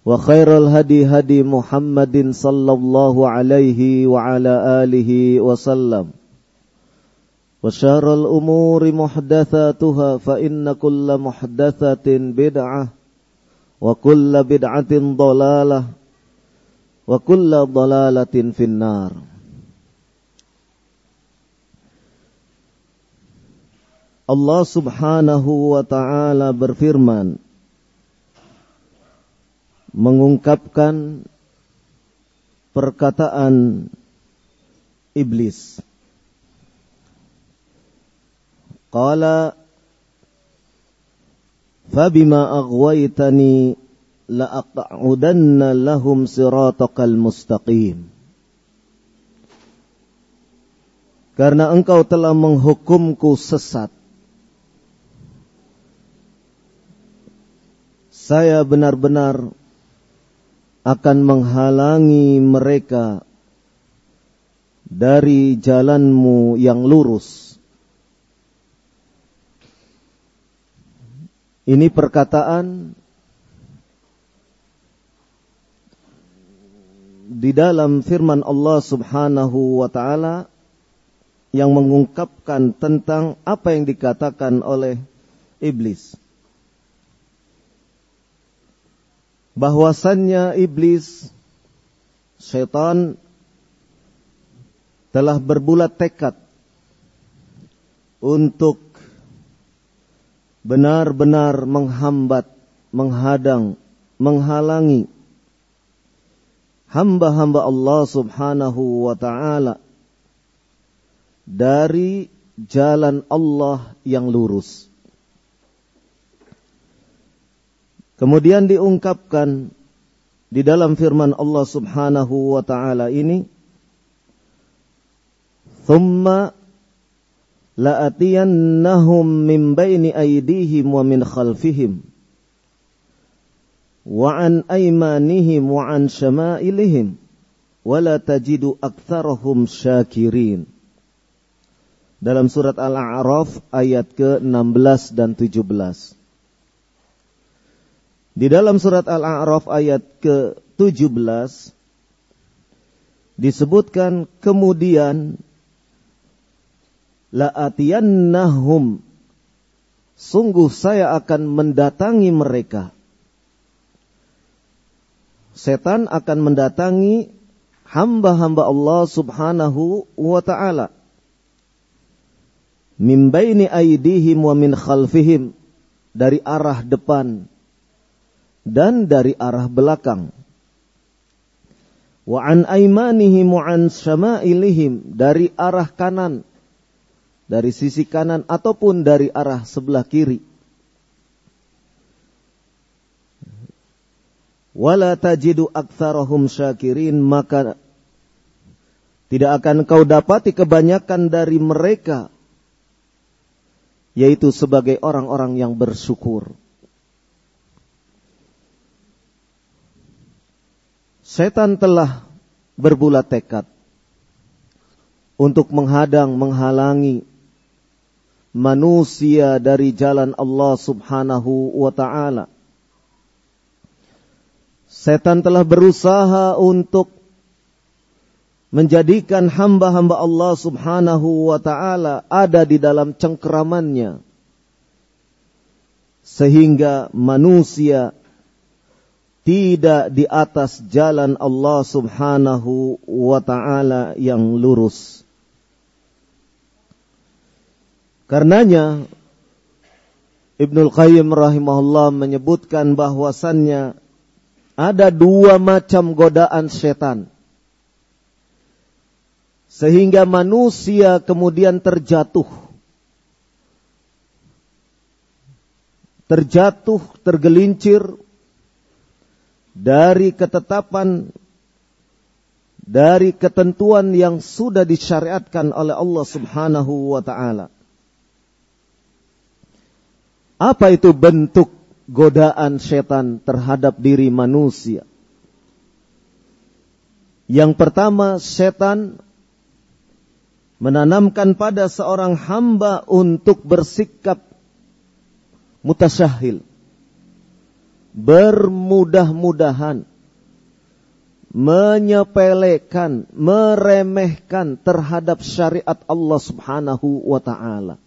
وخير الهدي هدي محمد صلى الله عليه وعلى آله وسلم. وشار الأمور محدثاتها فإن كل محدثة بدعة وكل بدعة ضلالة وكل ضلالة في النار. Allah subhanahu wa ta'ala berfirman mengungkapkan perkataan iblis. Qala Fabima aghwaytani la'aq'udanna lahum siratakal mustaqim. Karena engkau telah menghukumku sesat. Saya benar-benar akan menghalangi mereka dari jalanmu yang lurus. Ini perkataan di dalam firman Allah Subhanahu wa taala yang mengungkapkan tentang apa yang dikatakan oleh iblis. Bahwasannya iblis setan telah berbulat tekad untuk benar-benar menghambat, menghadang, menghalangi hamba-hamba Allah Subhanahu wa taala dari jalan Allah yang lurus. Kemudian diungkapkan di dalam firman Allah Subhanahu wa taala ini Thumma la'atiyannahum min baini aydihim wa min khalfihim wa an aymanihim wa an syama'ilihim wa la tajidu aktsarahum syakirin. Dalam surat Al-A'raf ayat ke-16 dan 17 di dalam surat Al-A'raf ayat ke-17 disebutkan kemudian la'atiyannahum sungguh saya akan mendatangi mereka. Setan akan mendatangi hamba-hamba Allah Subhanahu wa taala. Min baini aidihim wa min khalfihim dari arah depan dan dari arah belakang. Wa an aimanihim wa an syama'ilihim dari arah kanan dari sisi kanan ataupun dari arah sebelah kiri. Wala tajidu aktsarahum syakirin maka tidak akan kau dapati kebanyakan dari mereka yaitu sebagai orang-orang yang bersyukur. Setan telah berbulat tekad untuk menghadang, menghalangi manusia dari jalan Allah Subhanahu wa taala. Setan telah berusaha untuk menjadikan hamba-hamba Allah Subhanahu wa taala ada di dalam cengkeramannya sehingga manusia tidak di atas jalan Allah Subhanahu wa taala yang lurus. Karenanya Ibnul Qayyim rahimahullah menyebutkan bahwasannya ada dua macam godaan setan. Sehingga manusia kemudian terjatuh. Terjatuh, tergelincir dari ketetapan dari ketentuan yang sudah disyariatkan oleh Allah Subhanahu wa taala. Apa itu bentuk godaan setan terhadap diri manusia? Yang pertama, setan menanamkan pada seorang hamba untuk bersikap mutasyahil. Bermudah-mudahan. Menyepelekan, meremehkan terhadap syariat Allah subhanahu wa ta'ala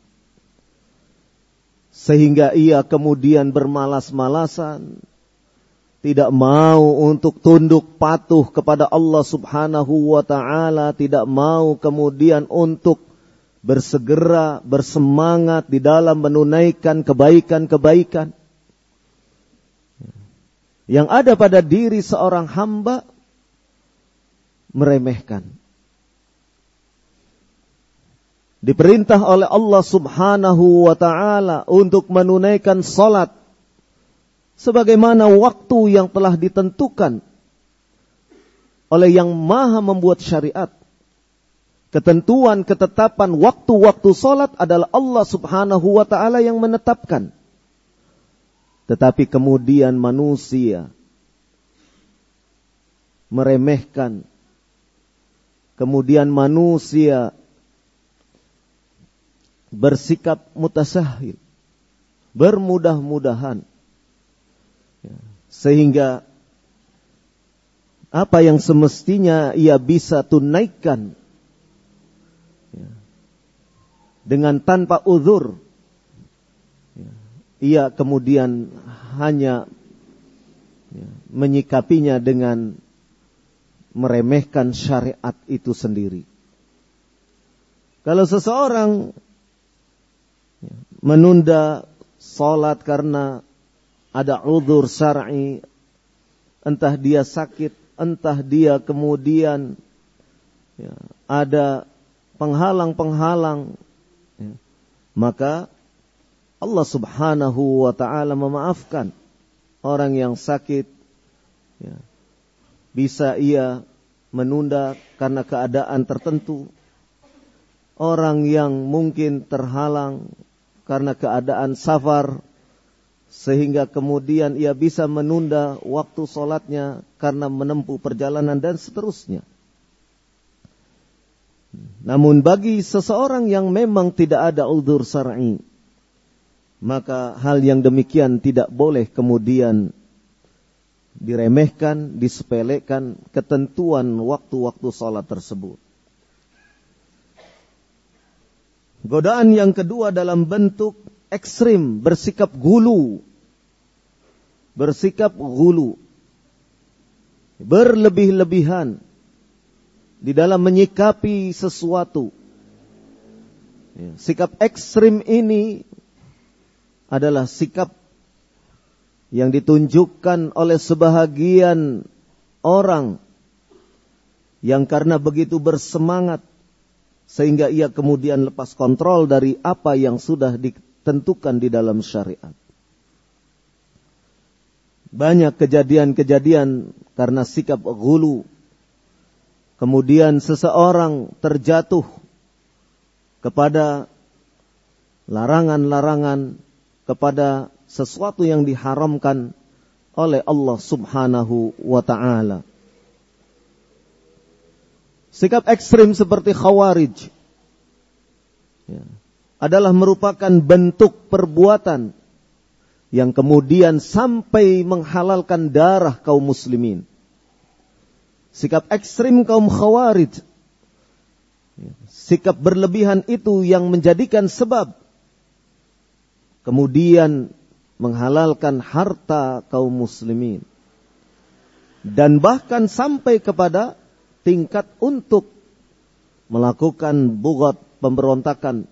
sehingga ia kemudian bermalas-malasan, tidak mau untuk tunduk patuh kepada Allah Subhanahu wa taala, tidak mau kemudian untuk bersegera, bersemangat di dalam menunaikan kebaikan-kebaikan. Yang ada pada diri seorang hamba meremehkan diperintah oleh Allah Subhanahu wa taala untuk menunaikan salat sebagaimana waktu yang telah ditentukan oleh yang Maha membuat syariat. Ketentuan ketetapan waktu-waktu salat adalah Allah Subhanahu wa taala yang menetapkan. Tetapi kemudian manusia meremehkan. Kemudian manusia bersikap mutasahil, bermudah-mudahan, ya, sehingga apa yang semestinya ia bisa tunaikan ya, dengan tanpa uzur, ia kemudian hanya ya, menyikapinya dengan meremehkan syariat itu sendiri. Kalau seseorang menunda salat karena ada udur syar'i, entah dia sakit, entah dia kemudian ya, ada penghalang-penghalang, ya, maka Allah Subhanahu wa taala memaafkan orang yang sakit. Ya, bisa ia menunda karena keadaan tertentu. Orang yang mungkin terhalang karena keadaan safar sehingga kemudian ia bisa menunda waktu sholatnya karena menempuh perjalanan dan seterusnya. Namun bagi seseorang yang memang tidak ada uldur syar'i, maka hal yang demikian tidak boleh kemudian diremehkan, disepelekan ketentuan waktu-waktu sholat tersebut. Godaan yang kedua dalam bentuk ekstrim, bersikap gulu. Bersikap gulu. Berlebih-lebihan di dalam menyikapi sesuatu. Ya, sikap ekstrim ini adalah sikap yang ditunjukkan oleh sebahagian orang yang karena begitu bersemangat sehingga ia kemudian lepas kontrol dari apa yang sudah ditentukan di dalam syariat. Banyak kejadian-kejadian karena sikap gulu. Kemudian seseorang terjatuh kepada larangan-larangan, kepada sesuatu yang diharamkan oleh Allah Subhanahu wa taala. Sikap ekstrim seperti khawarij ya, adalah merupakan bentuk perbuatan yang kemudian sampai menghalalkan darah kaum muslimin. Sikap ekstrim kaum khawarij, ya, sikap berlebihan itu yang menjadikan sebab kemudian menghalalkan harta kaum muslimin. Dan bahkan sampai kepada tingkat untuk melakukan bugat pemberontakan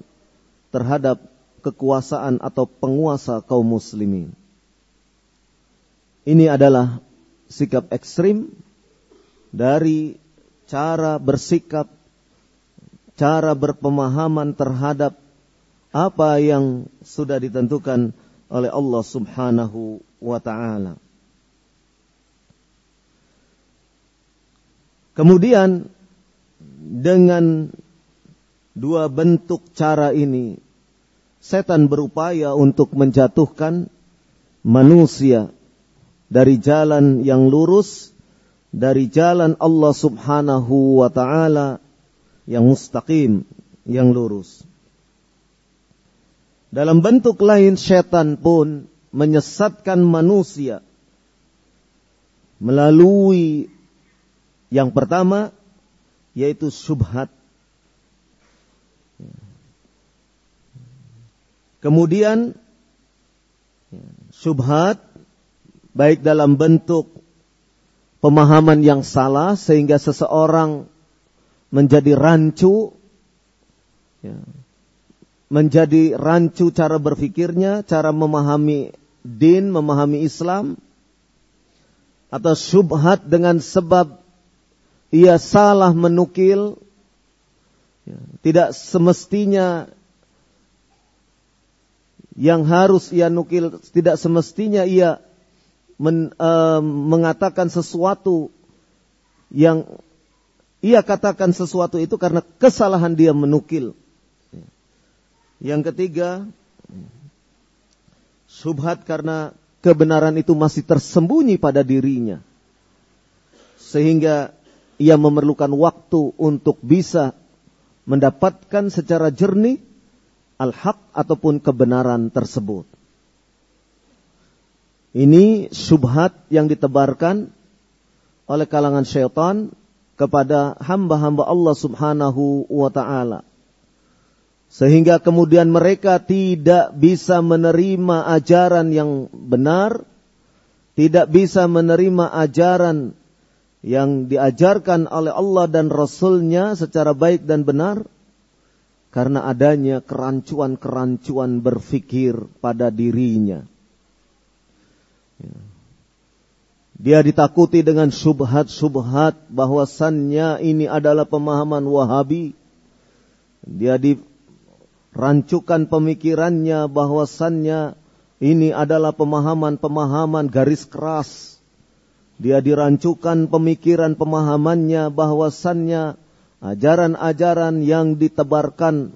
terhadap kekuasaan atau penguasa kaum muslimin. Ini adalah sikap ekstrim dari cara bersikap, cara berpemahaman terhadap apa yang sudah ditentukan oleh Allah Subhanahu wa taala. Kemudian dengan dua bentuk cara ini setan berupaya untuk menjatuhkan manusia dari jalan yang lurus dari jalan Allah Subhanahu wa taala yang mustaqim yang lurus. Dalam bentuk lain setan pun menyesatkan manusia melalui yang pertama yaitu subhat. Kemudian subhat baik dalam bentuk pemahaman yang salah sehingga seseorang menjadi rancu ya, menjadi rancu cara berfikirnya, cara memahami din, memahami Islam atau subhat dengan sebab ia salah menukil, ya, tidak semestinya yang harus ia nukil, tidak semestinya ia men, uh, mengatakan sesuatu yang ia katakan sesuatu itu karena kesalahan dia menukil. Yang ketiga, subhat karena kebenaran itu masih tersembunyi pada dirinya. Sehingga ia memerlukan waktu untuk bisa mendapatkan secara jernih al-haq ataupun kebenaran tersebut. Ini subhat yang ditebarkan oleh kalangan syaitan kepada hamba-hamba Allah subhanahu wa ta'ala. Sehingga kemudian mereka tidak bisa menerima ajaran yang benar, tidak bisa menerima ajaran yang diajarkan oleh Allah dan Rasulnya secara baik dan benar karena adanya kerancuan-kerancuan berfikir pada dirinya. Ya. Dia ditakuti dengan subhat-subhat bahwasannya ini adalah pemahaman Wahabi. Dia dirancukan pemikirannya bahwasannya ini adalah pemahaman-pemahaman garis keras dia dirancukan pemikiran pemahamannya bahwasannya ajaran-ajaran yang ditebarkan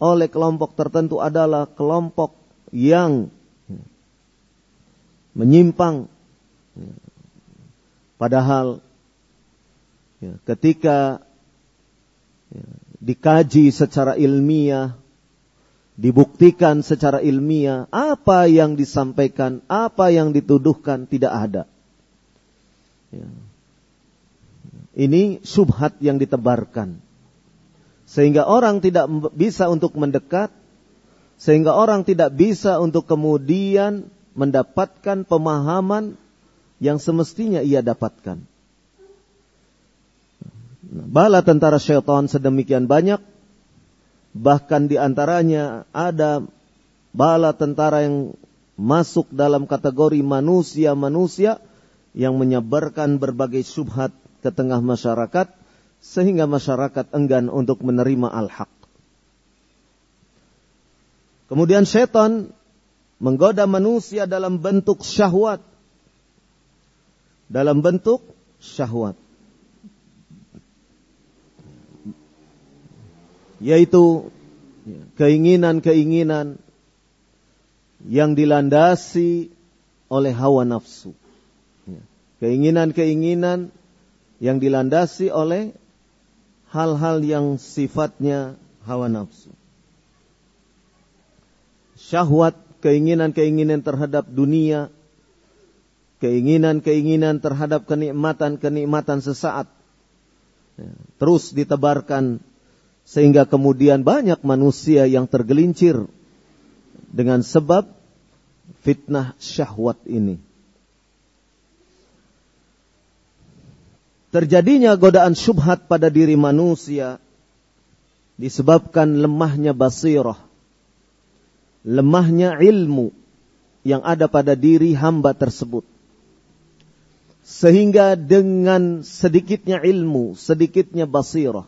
oleh kelompok tertentu adalah kelompok yang menyimpang. Padahal ya, ketika ya, dikaji secara ilmiah, dibuktikan secara ilmiah, apa yang disampaikan, apa yang dituduhkan tidak ada. Ya. Ini subhat yang ditebarkan. Sehingga orang tidak bisa untuk mendekat. Sehingga orang tidak bisa untuk kemudian mendapatkan pemahaman yang semestinya ia dapatkan. Bala tentara syaitan sedemikian banyak. Bahkan di antaranya ada bala tentara yang masuk dalam kategori manusia-manusia yang menyebarkan berbagai subhat ke tengah masyarakat sehingga masyarakat enggan untuk menerima al-haq. Kemudian setan menggoda manusia dalam bentuk syahwat. Dalam bentuk syahwat. Yaitu keinginan-keinginan yang dilandasi oleh hawa nafsu. Keinginan-keinginan yang dilandasi oleh hal-hal yang sifatnya hawa nafsu. Syahwat, keinginan-keinginan terhadap dunia, keinginan-keinginan terhadap kenikmatan-kenikmatan sesaat. Terus ditebarkan sehingga kemudian banyak manusia yang tergelincir dengan sebab fitnah syahwat ini. Terjadinya godaan syubhat pada diri manusia disebabkan lemahnya basirah, lemahnya ilmu yang ada pada diri hamba tersebut. Sehingga dengan sedikitnya ilmu, sedikitnya basirah,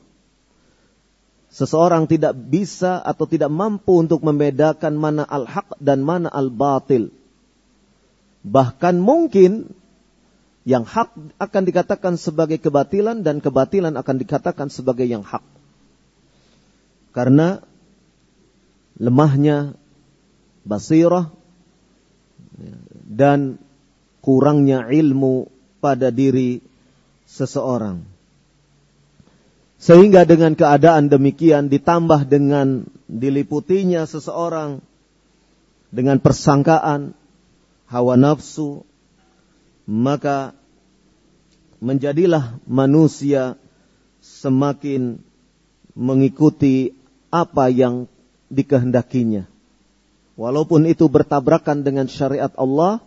seseorang tidak bisa atau tidak mampu untuk membedakan mana al-haq dan mana al-batil. Bahkan mungkin yang hak akan dikatakan sebagai kebatilan dan kebatilan akan dikatakan sebagai yang hak. Karena lemahnya basirah dan kurangnya ilmu pada diri seseorang. Sehingga dengan keadaan demikian ditambah dengan diliputinya seseorang dengan persangkaan, hawa nafsu, maka menjadilah manusia semakin mengikuti apa yang dikehendakinya. Walaupun itu bertabrakan dengan syariat Allah,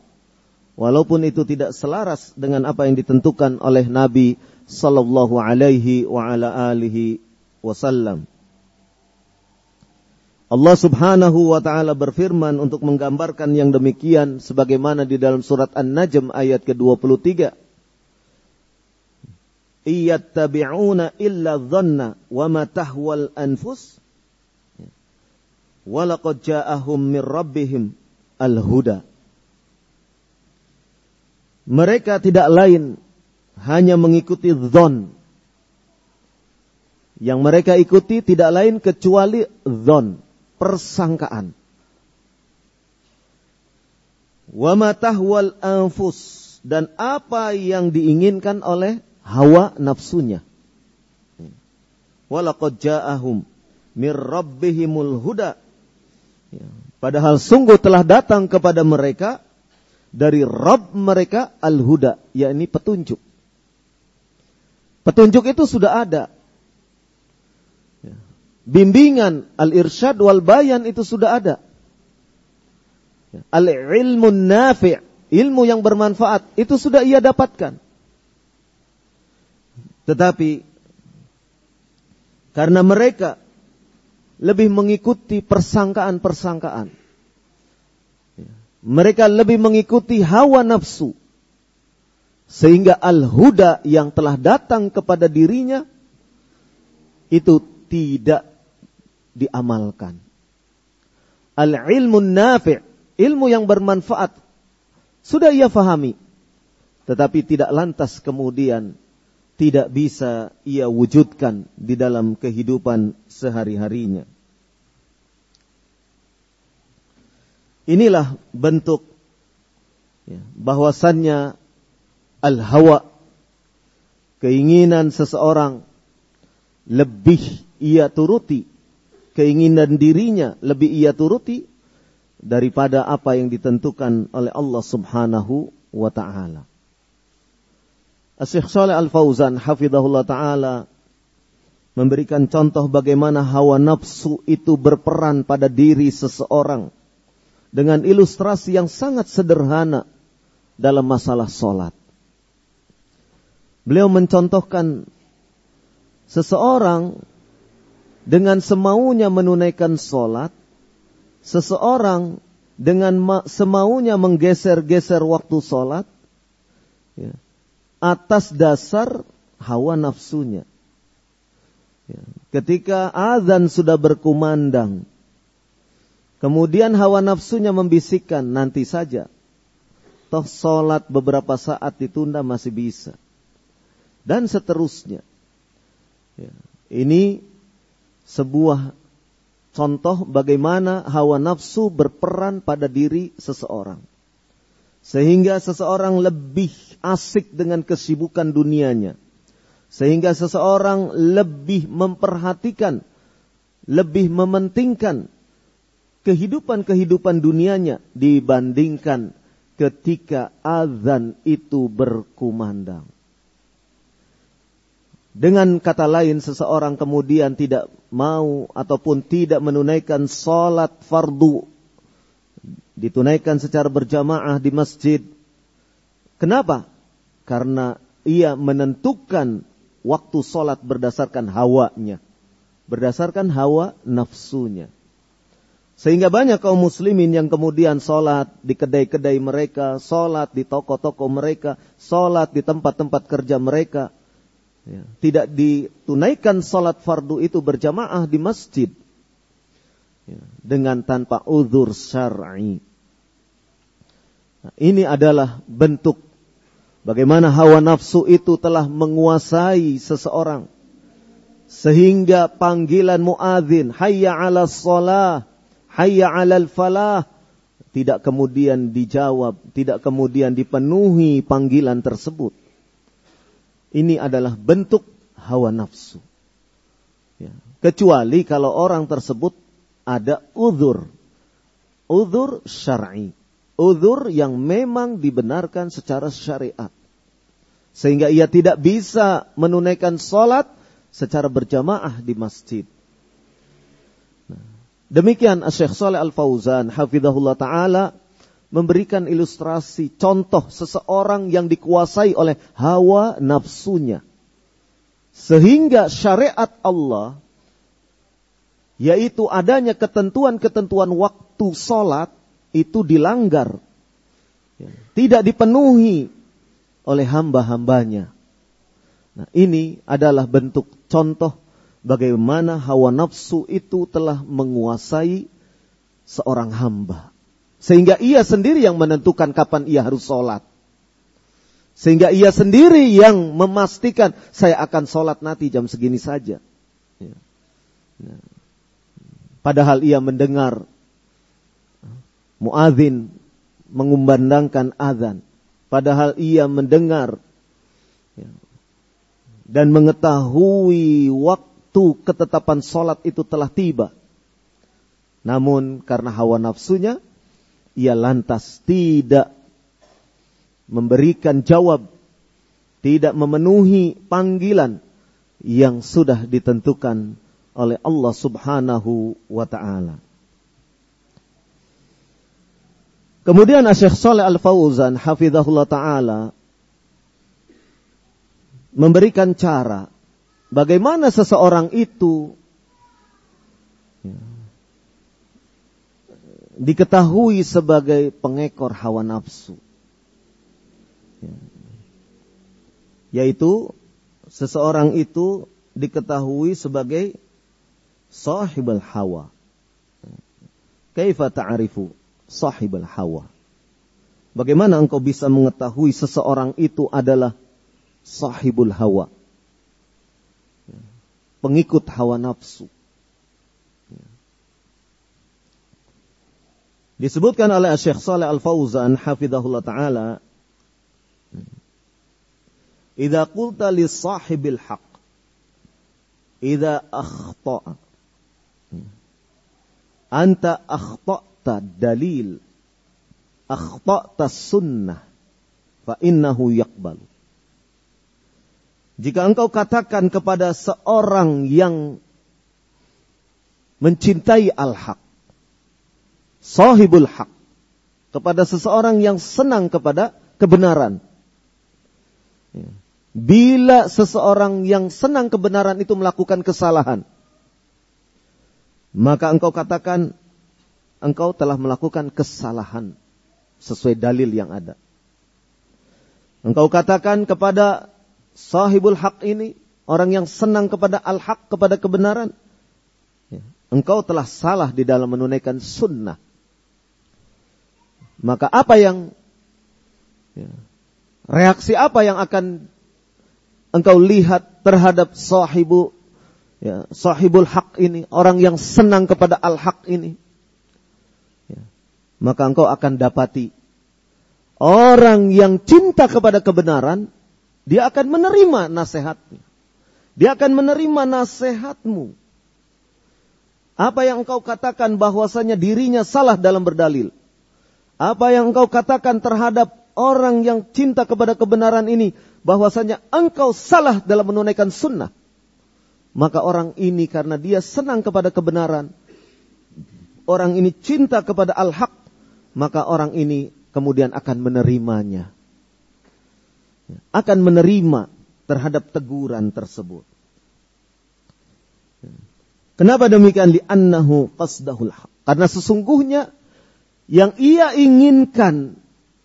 walaupun itu tidak selaras dengan apa yang ditentukan oleh Nabi sallallahu alaihi wa ala alihi wasallam. Allah Subhanahu wa taala berfirman untuk menggambarkan yang demikian sebagaimana di dalam surat An-Najm ayat ke-23. Iyattabi'una illa dhanna wa ma tahwal anfus wa laqad ja'ahum min rabbihim al-huda. Mereka tidak lain hanya mengikuti dhon. Yang mereka ikuti tidak lain kecuali dhon persangkaan. Wa matahwal anfus dan apa yang diinginkan oleh hawa nafsunya. Walaqad ja'ahum mir rabbihimul huda. Ya, padahal sungguh telah datang kepada mereka dari Rabb mereka al-huda, yakni petunjuk. Petunjuk itu sudah ada bimbingan al-irsyad wal bayan itu sudah ada. Al-ilmu nafi' ilmu yang bermanfaat itu sudah ia dapatkan. Tetapi karena mereka lebih mengikuti persangkaan-persangkaan. Mereka lebih mengikuti hawa nafsu. Sehingga al-huda yang telah datang kepada dirinya itu tidak diamalkan. Al-ilmu nafi' ilmu yang bermanfaat sudah ia fahami. Tetapi tidak lantas kemudian tidak bisa ia wujudkan di dalam kehidupan sehari-harinya. Inilah bentuk ya, bahwasannya al-hawa keinginan seseorang lebih ia turuti keinginan dirinya lebih ia turuti daripada apa yang ditentukan oleh Allah Subhanahu wa taala. Asyikh Saleh Al-Fauzan hafizahullah taala memberikan contoh bagaimana hawa nafsu itu berperan pada diri seseorang dengan ilustrasi yang sangat sederhana dalam masalah solat. Beliau mencontohkan seseorang dengan semaunya menunaikan sholat, seseorang dengan semaunya menggeser-geser waktu sholat, ya, atas dasar hawa nafsunya. Ya. Ketika azan sudah berkumandang, kemudian hawa nafsunya membisikkan nanti saja. Toh sholat beberapa saat ditunda masih bisa. Dan seterusnya. Ya. Ini sebuah contoh bagaimana hawa nafsu berperan pada diri seseorang. Sehingga seseorang lebih asik dengan kesibukan dunianya sehingga seseorang lebih memperhatikan, lebih mementingkan kehidupan-kehidupan dunianya dibandingkan ketika azan itu berkumandang. Dengan kata lain, seseorang kemudian tidak mau ataupun tidak menunaikan sholat fardu. Ditunaikan secara berjamaah di masjid. Kenapa? Karena ia menentukan waktu sholat berdasarkan hawanya. Berdasarkan hawa nafsunya. Sehingga banyak kaum muslimin yang kemudian sholat di kedai-kedai mereka, sholat di toko-toko mereka, sholat di tempat-tempat kerja mereka. Ya, tidak ditunaikan sholat fardu itu berjamaah di masjid. Ya, dengan tanpa uzur syar'i. Nah, ini adalah bentuk Bagaimana hawa nafsu itu telah menguasai seseorang. Sehingga panggilan muadzin, hayya ala salah, hayya ala falah, tidak kemudian dijawab, tidak kemudian dipenuhi panggilan tersebut. Ini adalah bentuk hawa nafsu. Ya. Kecuali kalau orang tersebut ada uzur. Uzur syar'i uzur yang memang dibenarkan secara syariat. Sehingga ia tidak bisa menunaikan sholat secara berjamaah di masjid. Demikian Syekh Saleh Al-Fauzan hafizahullah taala memberikan ilustrasi contoh seseorang yang dikuasai oleh hawa nafsunya. Sehingga syariat Allah yaitu adanya ketentuan-ketentuan waktu sholat itu dilanggar. Ya, tidak dipenuhi oleh hamba-hambanya. Nah, ini adalah bentuk contoh bagaimana hawa nafsu itu telah menguasai seorang hamba. Sehingga ia sendiri yang menentukan kapan ia harus sholat. Sehingga ia sendiri yang memastikan saya akan sholat nanti jam segini saja. Ya. Nah, padahal ia mendengar muadzin mengumandangkan azan padahal ia mendengar ya, dan mengetahui waktu ketetapan sholat itu telah tiba. Namun karena hawa nafsunya ia lantas tidak memberikan jawab tidak memenuhi panggilan yang sudah ditentukan oleh Allah Subhanahu wa taala. Kemudian Syekh Saleh Al-Fauzan hafizahullah taala memberikan cara bagaimana seseorang itu diketahui sebagai pengekor hawa nafsu. Ya, yaitu seseorang itu diketahui sebagai sahibul hawa. Kaifa ta'rifu sahibul hawa. Bagaimana engkau bisa mengetahui seseorang itu adalah sahibul hawa? Pengikut hawa nafsu. Disebutkan oleh Syekh Saleh Al-Fauzan hafizahullah taala Idza qulta li sahibil haq idza akhta'a anta akhta' akhta'ta dalil akhta'ta sunnah fa innahu yaqbalu jika engkau katakan kepada seorang yang mencintai al-haq sahibul haq kepada seseorang yang senang kepada kebenaran bila seseorang yang senang kebenaran itu melakukan kesalahan maka engkau katakan engkau telah melakukan kesalahan sesuai dalil yang ada. Engkau katakan kepada sahibul hak ini, orang yang senang kepada al-haq, kepada kebenaran, ya, engkau telah salah di dalam menunaikan sunnah. Maka apa yang ya, reaksi apa yang akan engkau lihat terhadap sahibu ya, sahibul hak ini, orang yang senang kepada al-haq ini? Ya, maka engkau akan dapati orang yang cinta kepada kebenaran, dia akan menerima nasihatnya. Dia akan menerima nasihatmu. Apa yang engkau katakan bahwasanya dirinya salah dalam berdalil. Apa yang engkau katakan terhadap orang yang cinta kepada kebenaran ini. Bahwasanya engkau salah dalam menunaikan sunnah. Maka orang ini karena dia senang kepada kebenaran. Orang ini cinta kepada al-haq. Maka orang ini kemudian akan menerimanya. Akan menerima terhadap teguran tersebut. Kenapa demikian? Li'annahu qasdahul haq. Karena sesungguhnya yang ia inginkan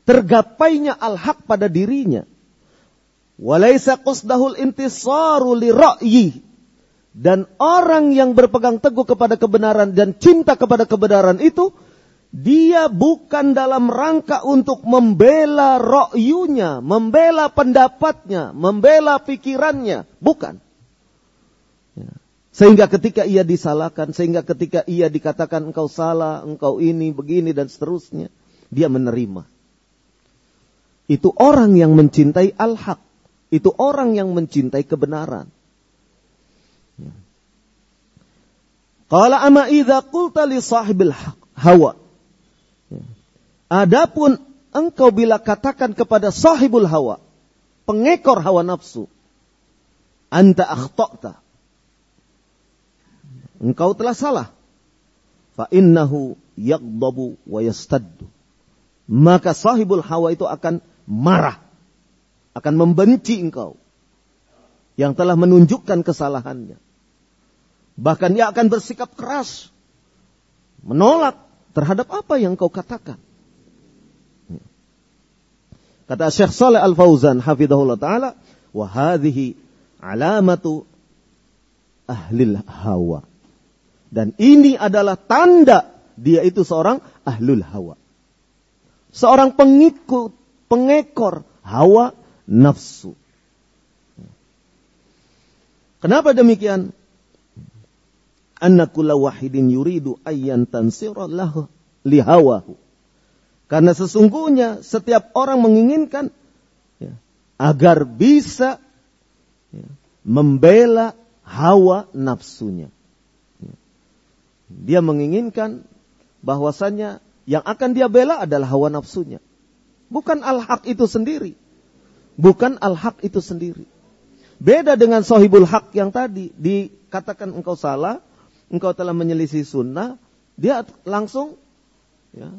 tergapainya al-haq pada dirinya. Walaysa qasdahul intisaru li ra'yi. Dan orang yang berpegang teguh kepada kebenaran dan cinta kepada kebenaran itu dia bukan dalam rangka untuk membela ro'yunya, membela pendapatnya, membela pikirannya. Bukan. Ya. Sehingga ketika ia disalahkan, sehingga ketika ia dikatakan engkau salah, engkau ini, begini, dan seterusnya. Dia menerima. Itu orang yang mencintai al-haq. Itu orang yang mencintai kebenaran. Ya. Qala ama idza qulta li sahibil hawa Adapun engkau bila katakan kepada sahibul hawa, pengekor hawa nafsu, anta akhta'ta. Engkau telah salah. Fa innahu yagdabu wa yastaddu. Maka sahibul hawa itu akan marah. Akan membenci engkau. Yang telah menunjukkan kesalahannya. Bahkan ia akan bersikap keras. Menolak terhadap apa yang kau katakan. Kata Syekh Saleh Al-Fauzan hafizahullah taala, "Wa hadhihi alamatu ahlil hawa." Dan ini adalah tanda dia itu seorang ahlul hawa. Seorang pengikut, pengekor hawa nafsu. Kenapa demikian? Anna wahidin yuridu ayyan tansira lahu lihawahu. Karena sesungguhnya setiap orang menginginkan ya, agar bisa ya, membela hawa nafsunya. Ya. Dia menginginkan bahwasannya yang akan dia bela adalah hawa nafsunya. Bukan al-haq itu sendiri. Bukan al-haq itu sendiri. Beda dengan sohibul haq yang tadi. Dikatakan engkau salah, engkau telah menyelisih sunnah. Dia langsung ya,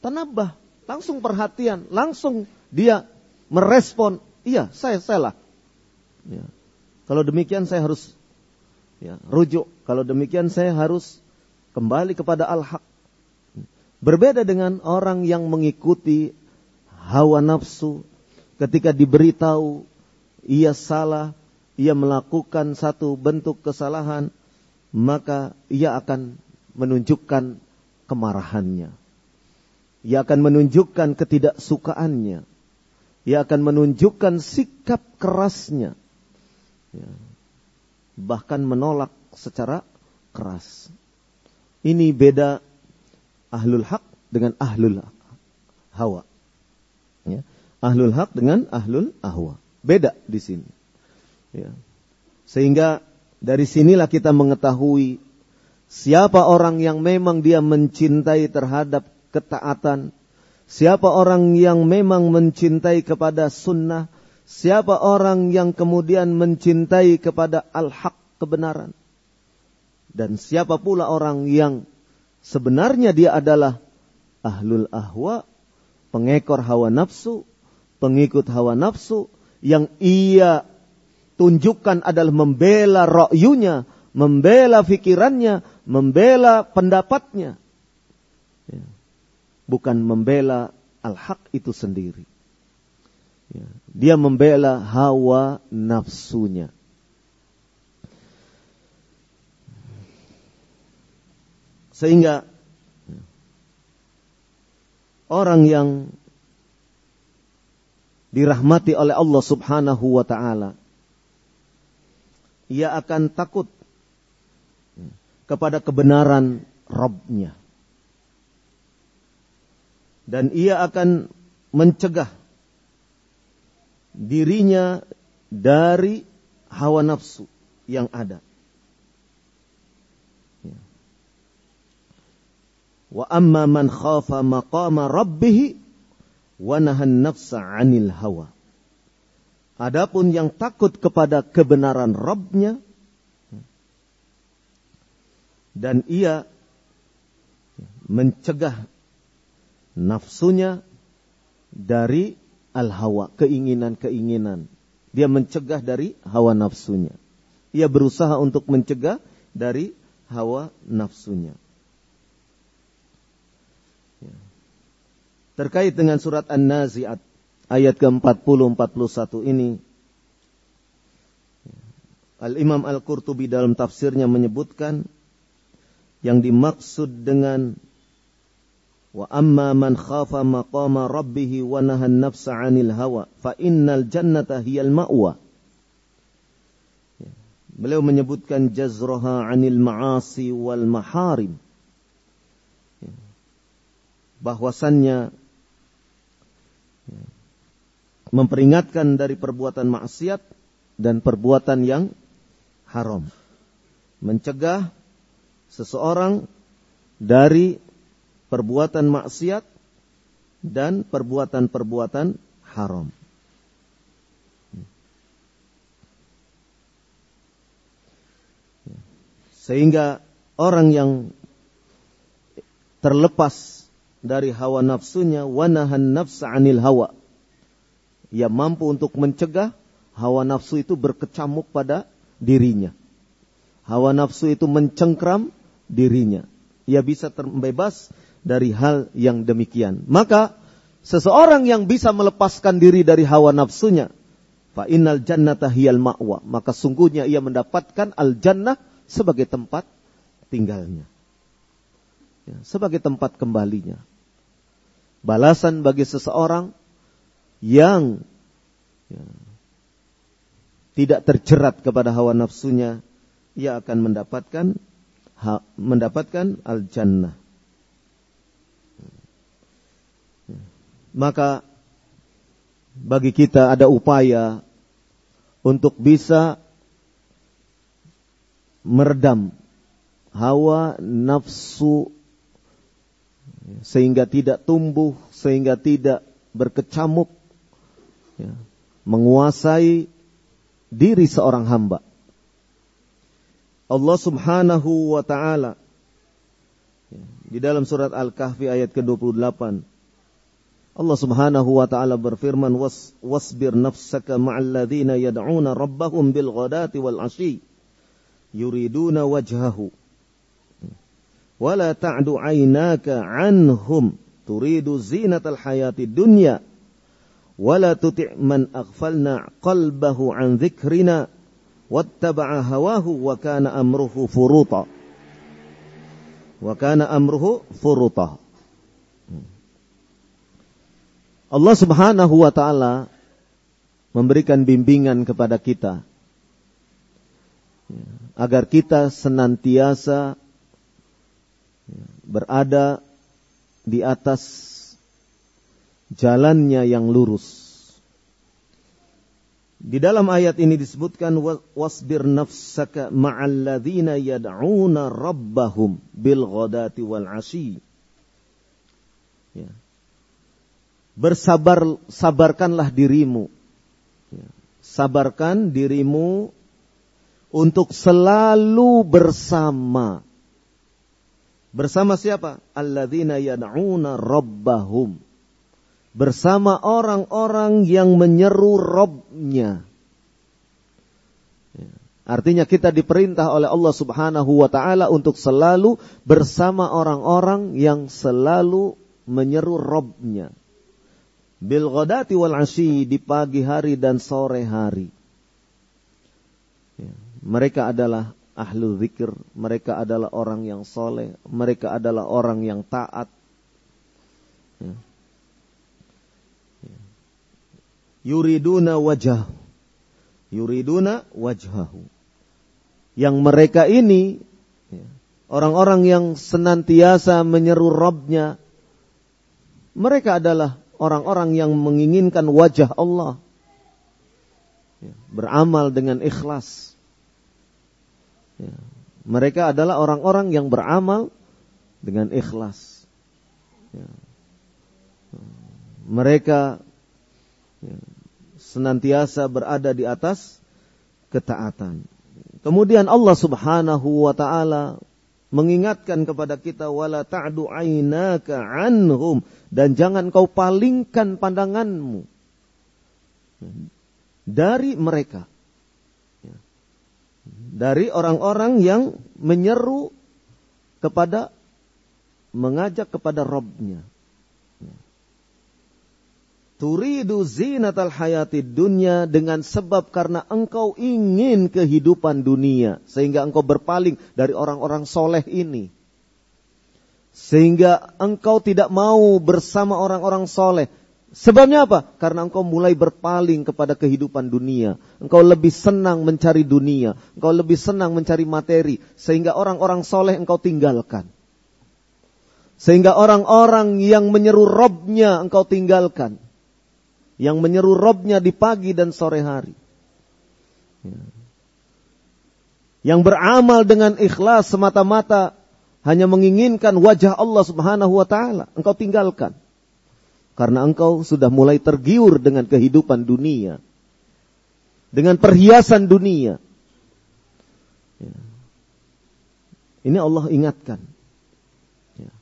tanabah, langsung perhatian, langsung dia merespon, iya saya salah. Ya. Kalau demikian saya harus ya, rujuk, kalau demikian saya harus kembali kepada al-haq. Berbeda dengan orang yang mengikuti hawa nafsu ketika diberitahu ia salah, ia melakukan satu bentuk kesalahan, maka ia akan menunjukkan kemarahannya. Ia akan menunjukkan ketidaksukaannya. Ia akan menunjukkan sikap kerasnya. Ya. Bahkan menolak secara keras. Ini beda ahlul hak dengan ahlul hawa. Ya. Ahlul hak dengan ahlul ahwa. Beda di sini. Ya. Sehingga dari sinilah kita mengetahui siapa orang yang memang dia mencintai terhadap ketaatan. Siapa orang yang memang mencintai kepada sunnah. Siapa orang yang kemudian mencintai kepada al-haq kebenaran. Dan siapa pula orang yang sebenarnya dia adalah ahlul ahwa, pengekor hawa nafsu, pengikut hawa nafsu, yang ia tunjukkan adalah membela ro'yunya, membela fikirannya, membela pendapatnya bukan membela al-haq itu sendiri. Ya, dia membela hawa nafsunya. Sehingga ya, orang yang dirahmati oleh Allah Subhanahu wa taala ia akan takut ya, kepada kebenaran Robnya. Dan ia akan mencegah dirinya dari hawa nafsu yang ada. Ya. Wa amma man khafa maqama rabbih wa nahan nafsa 'anil hawa. Adapun yang takut kepada kebenaran Rabbnya dan ia mencegah nafsunya dari al-hawa, keinginan-keinginan. Dia mencegah dari hawa nafsunya. Ia berusaha untuk mencegah dari hawa nafsunya. Ya. Terkait dengan surat An-Nazi'at ayat ke-40 41 ini Al-Imam Al-Qurtubi dalam tafsirnya menyebutkan yang dimaksud dengan wa amma man khafa maqama rabbih wa nahan nafsa 'anil hawa fa innal jannata hiyal ma'wa. Beliau menyebutkan jazraha 'anil ma'asi wal maharim ya. bahwasannya memperingatkan dari perbuatan maksiat dan perbuatan yang haram. Mencegah seseorang dari perbuatan maksiat dan perbuatan-perbuatan haram. Sehingga orang yang terlepas dari hawa nafsunya wanahan nafsa anil hawa ia mampu untuk mencegah hawa nafsu itu berkecamuk pada dirinya. Hawa nafsu itu mencengkram dirinya. Ia bisa terbebas dari hal yang demikian. Maka seseorang yang bisa melepaskan diri dari hawa nafsunya, fa innal jannata hiyal ma'wa, maka sungguhnya ia mendapatkan al jannah sebagai tempat tinggalnya. Ya, sebagai tempat kembalinya. Balasan bagi seseorang yang ya, tidak terjerat kepada hawa nafsunya, ia akan mendapatkan mendapatkan al jannah. Maka bagi kita ada upaya untuk bisa meredam hawa nafsu sehingga tidak tumbuh, sehingga tidak berkecamuk ya, menguasai diri seorang hamba. Allah Subhanahu wa taala ya, di dalam surat Al-Kahfi ayat ke-28 Allah Subhanahu wa taala berfirman Was, wasbir nafsaka ma'al ladzina yad'una rabbahum bil ghadati wal 'ashi yuriduna wajhahu wala ta'du 'ainaka 'anhum turidu zinatal hayati dunya ولا تطع من أغفلنا قلبه عن ذكرنا واتبع هواه وكان أمره فرطا وكان أمره فرطا Allah Subhanahu wa taala memberikan bimbingan kepada kita agar kita senantiasa berada di atas jalannya yang lurus. Di dalam ayat ini disebutkan wasbir nafsaka ma'al ladzina yad'una rabbahum bil ghadati wal ashi. Ya. Bersabar sabarkanlah dirimu. Ya. Sabarkan dirimu untuk selalu bersama. Bersama siapa? Alladzina yad'una rabbahum bersama orang-orang yang menyeru Robnya. Ya. Artinya kita diperintah oleh Allah Subhanahu wa taala untuk selalu bersama orang-orang yang selalu menyeru Robnya. Bil ghadati wal asyi di pagi hari dan sore hari. Ya. Mereka adalah ahlu zikir, mereka adalah orang yang soleh, mereka adalah orang yang taat. Ya. Ya. Yuriduna wajah, yuriduna wajhahu. Yang mereka ini ya, orang-orang yang senantiasa menyeru Robnya, mereka adalah orang-orang yang menginginkan wajah Allah, ya, beramal dengan ikhlas Ya. Mereka adalah orang-orang yang beramal dengan ikhlas. Ya. Mereka senantiasa berada di atas ketaatan. Kemudian Allah Subhanahu wa taala mengingatkan kepada kita wala ta'du ainaka anhum dan jangan kau palingkan pandanganmu dari mereka dari orang-orang yang menyeru kepada mengajak kepada Robnya. Turidu zinatal hayati dunia dengan sebab karena engkau ingin kehidupan dunia. Sehingga engkau berpaling dari orang-orang soleh ini. Sehingga engkau tidak mau bersama orang-orang soleh. Sebabnya apa? Karena engkau mulai berpaling kepada kehidupan dunia. Engkau lebih senang mencari dunia. Engkau lebih senang mencari materi. Sehingga orang-orang soleh engkau tinggalkan. Sehingga orang-orang yang menyeru robnya engkau tinggalkan. Yang menyeru robnya di pagi dan sore hari. Ya. Yang beramal dengan ikhlas semata-mata hanya menginginkan wajah Allah subhanahu wa ta'ala. Engkau tinggalkan. Karena engkau sudah mulai tergiur dengan kehidupan dunia. Dengan perhiasan dunia. Ya. Ini Allah ingatkan. Ya.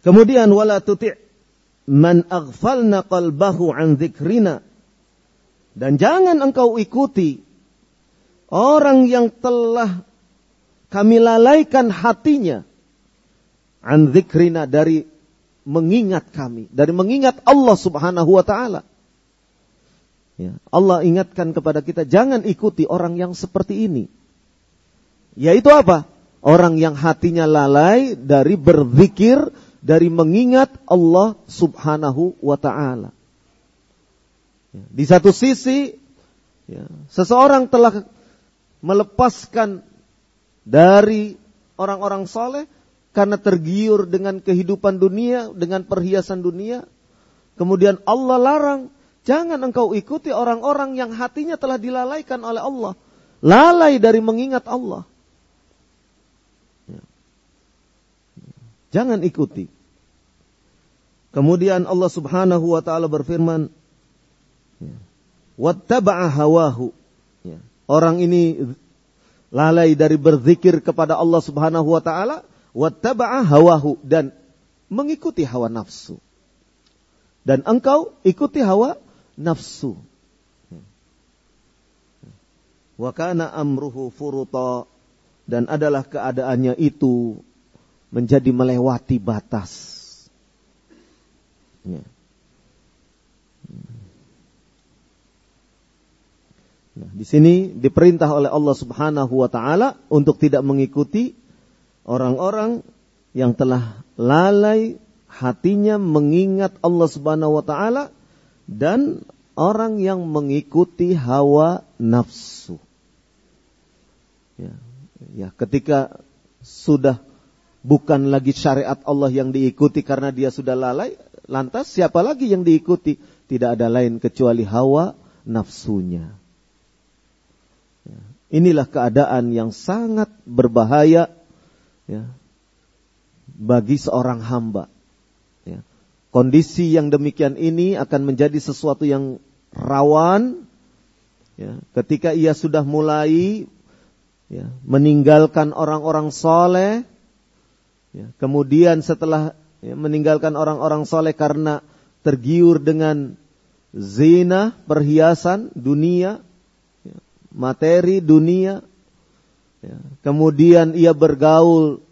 Kemudian wala tuti' man aghfalna qalbahu an dzikrina. Dan jangan engkau ikuti orang yang telah kami lalaikan hatinya an dzikrina dari mengingat kami, dari mengingat Allah Subhanahu wa taala. Ya, Allah ingatkan kepada kita jangan ikuti orang yang seperti ini. Yaitu apa? Orang yang hatinya lalai dari berzikir, dari mengingat Allah Subhanahu wa taala. Ya, di satu sisi ya, seseorang telah melepaskan dari orang-orang soleh, karena tergiur dengan kehidupan dunia, dengan perhiasan dunia. Kemudian Allah larang, jangan engkau ikuti orang-orang yang hatinya telah dilalaikan oleh Allah. Lalai dari mengingat Allah. Jangan ikuti. Kemudian Allah subhanahu wa ta'ala berfirman, ya. Wattaba'a hawahu. Ya. Orang ini lalai dari berzikir kepada Allah subhanahu wa ta'ala, wattaba'a hawahu dan mengikuti hawa nafsu. Dan engkau ikuti hawa nafsu. Wa kana amruhu furuta dan adalah keadaannya itu menjadi melewati batas. Ya. Nah, di sini diperintah oleh Allah Subhanahu wa taala untuk tidak mengikuti orang-orang yang telah lalai hatinya mengingat Allah Subhanahu wa taala dan orang yang mengikuti hawa nafsu. Ya, ya ketika sudah bukan lagi syariat Allah yang diikuti karena dia sudah lalai, lantas siapa lagi yang diikuti? Tidak ada lain kecuali hawa nafsunya. Ya, inilah keadaan yang sangat berbahaya ya, bagi seorang hamba. Ya. Kondisi yang demikian ini akan menjadi sesuatu yang rawan ya, ketika ia sudah mulai ya, meninggalkan orang-orang soleh, ya, kemudian setelah ya, meninggalkan orang-orang soleh karena tergiur dengan zina, perhiasan, dunia, ya, materi, dunia, Ya. Kemudian ia bergaul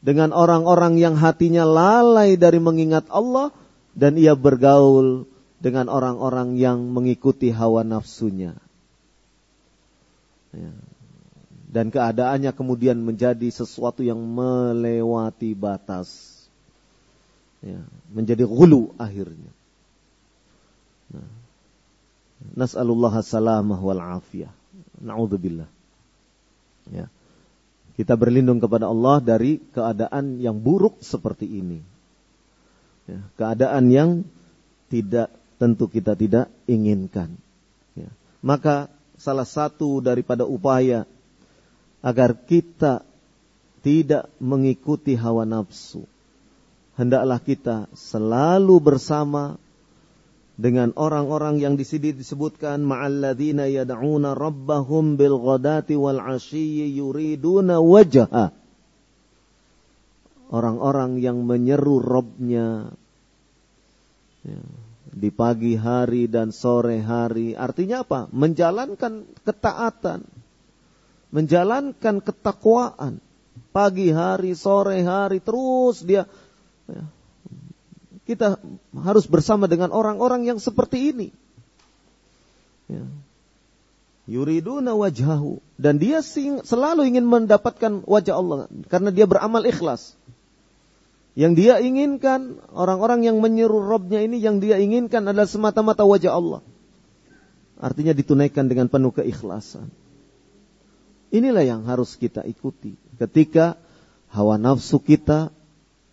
dengan orang-orang yang hatinya lalai dari mengingat Allah dan ia bergaul dengan orang-orang yang mengikuti hawa nafsunya. Ya. Dan keadaannya kemudian menjadi sesuatu yang melewati batas. Ya. Menjadi gulu akhirnya. Nah. Salamah wal afiyah. Na'udzubillah. Ya. Kita berlindung kepada Allah dari keadaan yang buruk seperti ini. Ya, keadaan yang tidak tentu kita tidak inginkan. Ya. Maka salah satu daripada upaya agar kita tidak mengikuti hawa nafsu, hendaklah kita selalu bersama dengan orang-orang yang di disebutkan ma'alladzina yad'una rabbahum bil yuriduna wajha. Orang-orang yang menyeru Robnya ya, di pagi hari dan sore hari. Artinya apa? Menjalankan ketaatan. Menjalankan ketakwaan. Pagi hari, sore hari, terus dia ya, kita harus bersama dengan orang-orang yang seperti ini. Ya. Yuriduna wajhahu. Dan dia selalu ingin mendapatkan wajah Allah. Karena dia beramal ikhlas. Yang dia inginkan, orang-orang yang menyeru Robnya ini, yang dia inginkan adalah semata-mata wajah Allah. Artinya ditunaikan dengan penuh keikhlasan. Inilah yang harus kita ikuti. Ketika hawa nafsu kita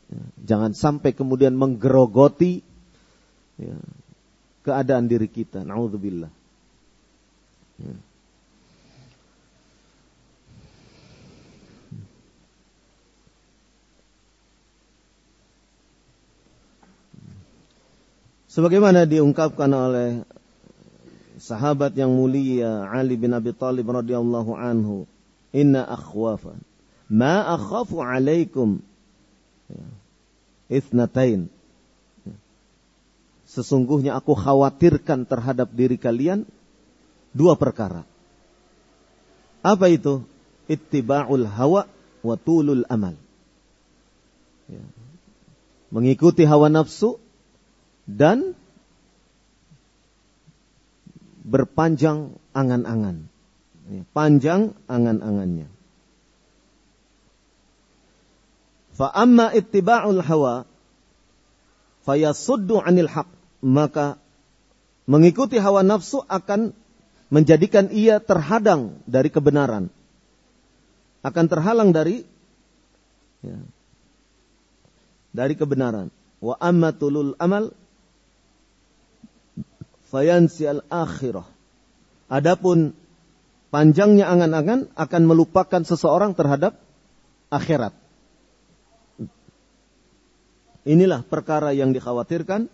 Ya, jangan sampai kemudian menggerogoti ya, keadaan diri kita. Nauzubillah. Ya. Sebagaimana diungkapkan oleh sahabat yang mulia Ali bin Abi Thalib radhiyallahu anhu, "Inna akhwafa ma akhafu alaikum ya, Ithnatain. Sesungguhnya aku khawatirkan terhadap diri kalian dua perkara. Apa itu? Ittiba'ul hawa wa tulul amal. Ya. Mengikuti hawa nafsu dan berpanjang angan-angan. Ya, panjang angan-angannya. Fa amma ittiba'ul hawa fayasuddu 'anil haq. Maka mengikuti hawa nafsu akan menjadikan ia terhadang dari kebenaran. Akan terhalang dari ya, dari kebenaran. Wa amma tulul amal fayansi al akhirah. Adapun panjangnya angan-angan akan melupakan seseorang terhadap akhirat. Inilah perkara yang dikhawatirkan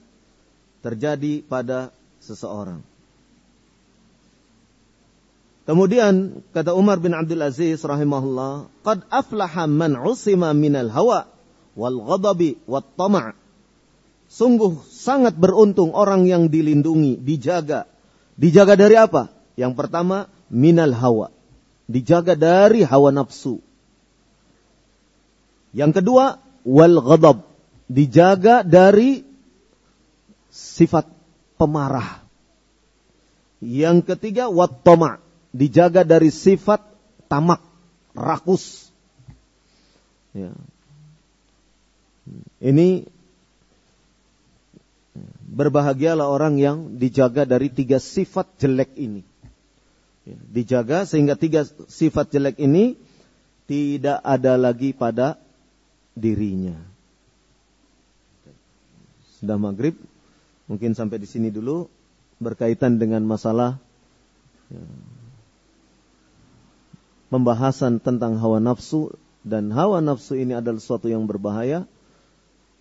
terjadi pada seseorang. Kemudian kata Umar bin Abdul Aziz rahimahullah, "Qad aflaha man usima minal hawa wal ghadabi wat tama'." Sungguh sangat beruntung orang yang dilindungi, dijaga. Dijaga dari apa? Yang pertama, minal hawa. Dijaga dari hawa nafsu. Yang kedua, wal ghadab dijaga dari sifat pemarah. Yang ketiga wattoma, dijaga dari sifat tamak, rakus. Ya. Ini berbahagialah orang yang dijaga dari tiga sifat jelek ini. Ya, dijaga sehingga tiga sifat jelek ini tidak ada lagi pada dirinya sudah maghrib. Mungkin sampai di sini dulu berkaitan dengan masalah ya, pembahasan tentang hawa nafsu dan hawa nafsu ini adalah sesuatu yang berbahaya,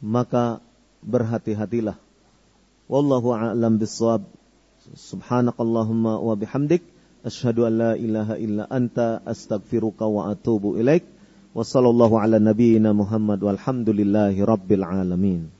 maka berhati-hatilah. Wallahu a'lam bissawab. Subhanakallahumma wa bihamdik asyhadu an la ilaha illa anta astaghfiruka wa atubu ilaik. Wassallallahu ala nabiyyina Muhammad walhamdulillahi rabbil alamin.